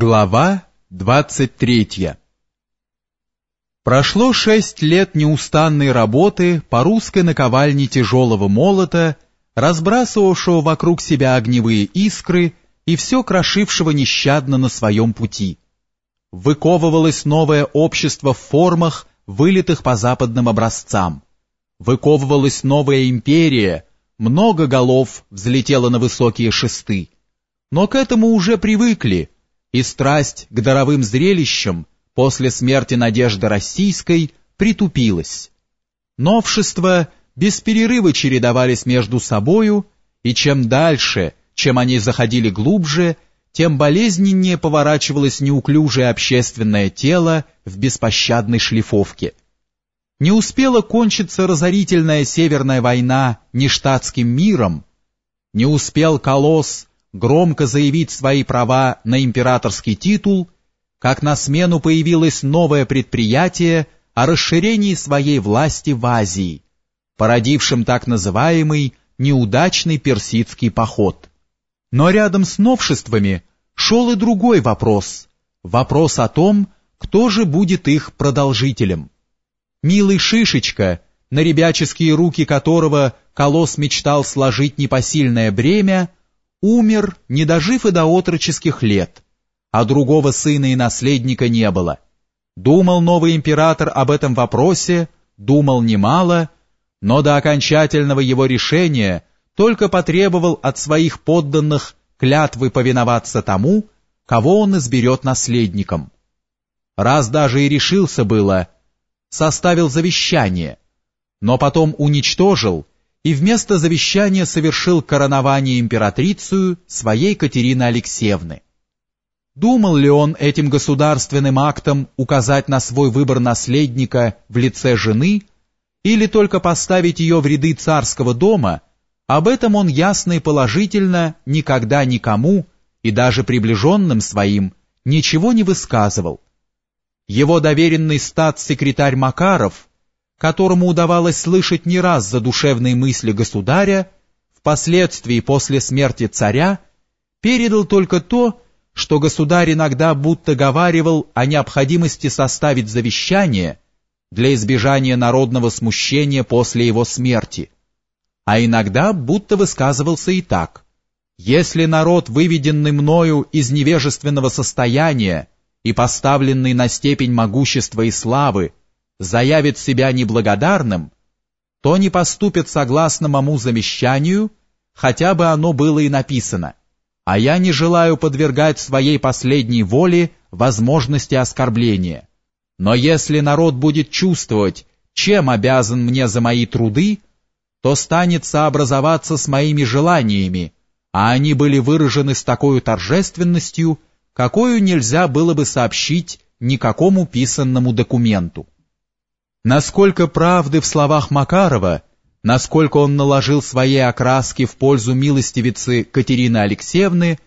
Глава 23 Прошло шесть лет неустанной работы по русской наковальне тяжелого молота, разбрасывавшего вокруг себя огневые искры и все крошившего нещадно на своем пути. Выковывалось новое общество в формах, вылитых по западным образцам. Выковывалась новая империя, много голов взлетело на высокие шесты. Но к этому уже привыкли, и страсть к даровым зрелищам после смерти Надежды Российской притупилась. Новшества без перерыва чередовались между собою, и чем дальше, чем они заходили глубже, тем болезненнее поворачивалось неуклюжее общественное тело в беспощадной шлифовке. Не успела кончиться разорительная Северная война нештатским миром, не успел колосс громко заявить свои права на императорский титул, как на смену появилось новое предприятие о расширении своей власти в Азии, породившем так называемый неудачный персидский поход. Но рядом с новшествами шел и другой вопрос, вопрос о том, кто же будет их продолжителем. Милый Шишечка, на ребяческие руки которого колосс мечтал сложить непосильное бремя, умер, не дожив и до отроческих лет, а другого сына и наследника не было. Думал новый император об этом вопросе, думал немало, но до окончательного его решения только потребовал от своих подданных клятвы повиноваться тому, кого он изберет наследником. Раз даже и решился было, составил завещание, но потом уничтожил и вместо завещания совершил коронование императрицу своей Катерины Алексеевны. Думал ли он этим государственным актом указать на свой выбор наследника в лице жены или только поставить ее в ряды царского дома, об этом он ясно и положительно никогда никому и даже приближенным своим ничего не высказывал. Его доверенный статс-секретарь Макаров которому удавалось слышать не раз задушевные мысли государя, впоследствии после смерти царя, передал только то, что государь иногда будто говаривал о необходимости составить завещание для избежания народного смущения после его смерти, а иногда будто высказывался и так. Если народ, выведенный мною из невежественного состояния и поставленный на степень могущества и славы, заявит себя неблагодарным, то не поступит согласно мому замещанию, хотя бы оно было и написано, а я не желаю подвергать своей последней воле возможности оскорбления. Но если народ будет чувствовать, чем обязан мне за мои труды, то станет сообразоваться с моими желаниями, а они были выражены с такой торжественностью, какую нельзя было бы сообщить никакому писанному документу. Насколько правды в словах Макарова, насколько он наложил свои окраски в пользу милостивицы Катерины Алексеевны,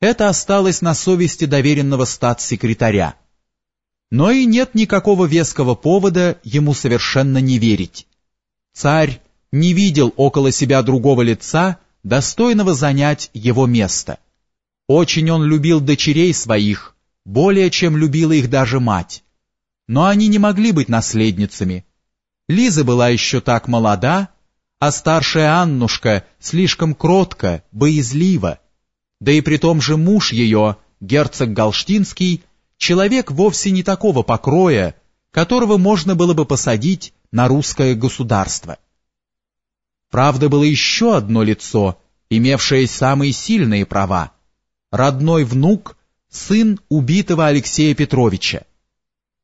это осталось на совести доверенного статс-секретаря. Но и нет никакого веского повода ему совершенно не верить. Царь не видел около себя другого лица, достойного занять его место. Очень он любил дочерей своих, более чем любила их даже мать но они не могли быть наследницами. Лиза была еще так молода, а старшая Аннушка слишком кротко, боязлива. Да и при том же муж ее, герцог Галштинский, человек вовсе не такого покроя, которого можно было бы посадить на русское государство. Правда, было еще одно лицо, имевшее самые сильные права. Родной внук, сын убитого Алексея Петровича.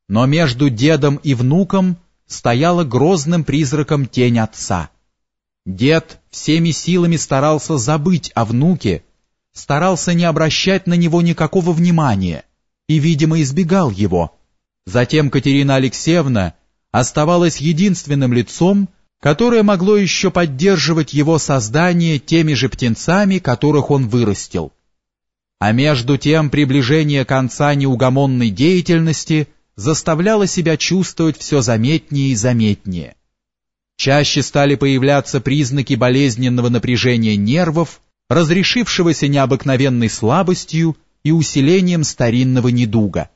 Но между дедом и внуком стояла грозным призраком тень отца. Дед всеми силами старался забыть о внуке, старался не обращать на него никакого внимания и, видимо, избегал его. Затем Катерина Алексеевна оставалась единственным лицом, которое могло еще поддерживать его создание теми же птенцами, которых он вырастил. А между тем приближение конца неугомонной деятельности заставляла себя чувствовать все заметнее и заметнее. Чаще стали появляться признаки болезненного напряжения нервов, разрешившегося необыкновенной слабостью и усилением старинного недуга.